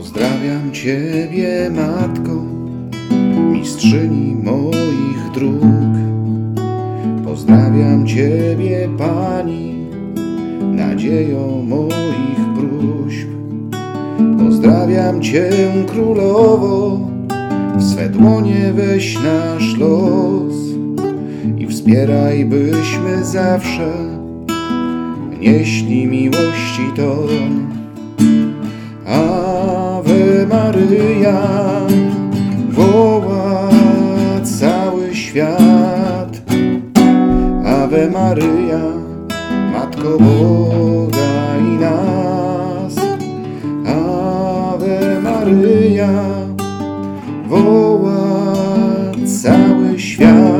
Pozdrawiam Ciebie, Matko, mistrzyni moich dróg. Pozdrawiam Ciebie, Pani, nadzieją moich próśb. Pozdrawiam Cię, Królowo, w swe dłonie weź nasz los i wspieraj, byśmy zawsze nieśli miłości ton. Ave Woła cały świat. Ave Maryja, Matko Boga i nas. Ave Maryja, woła cały świat.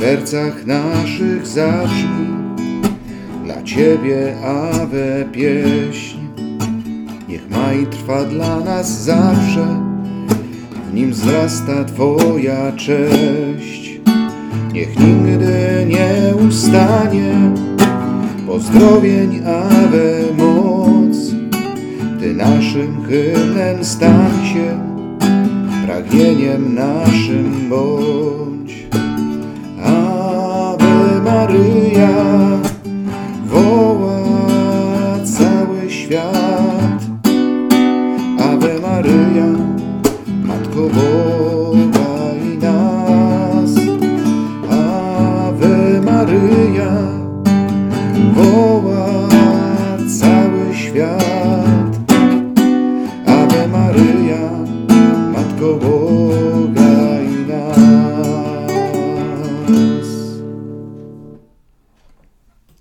Sercach naszych zabrzmi dla Ciebie Ave pieśń. Niech maj trwa dla nas zawsze, w nim wzrasta Twoja cześć. Niech nigdy nie ustanie pozdrowień Ave moc. Ty naszym hymnem stań się, pragnieniem naszym bądź. świat. Ave Maryja, Matko Boga i nas. Ave Maryja, woła cały świat. Ave Maryja, Matko Boga i nas.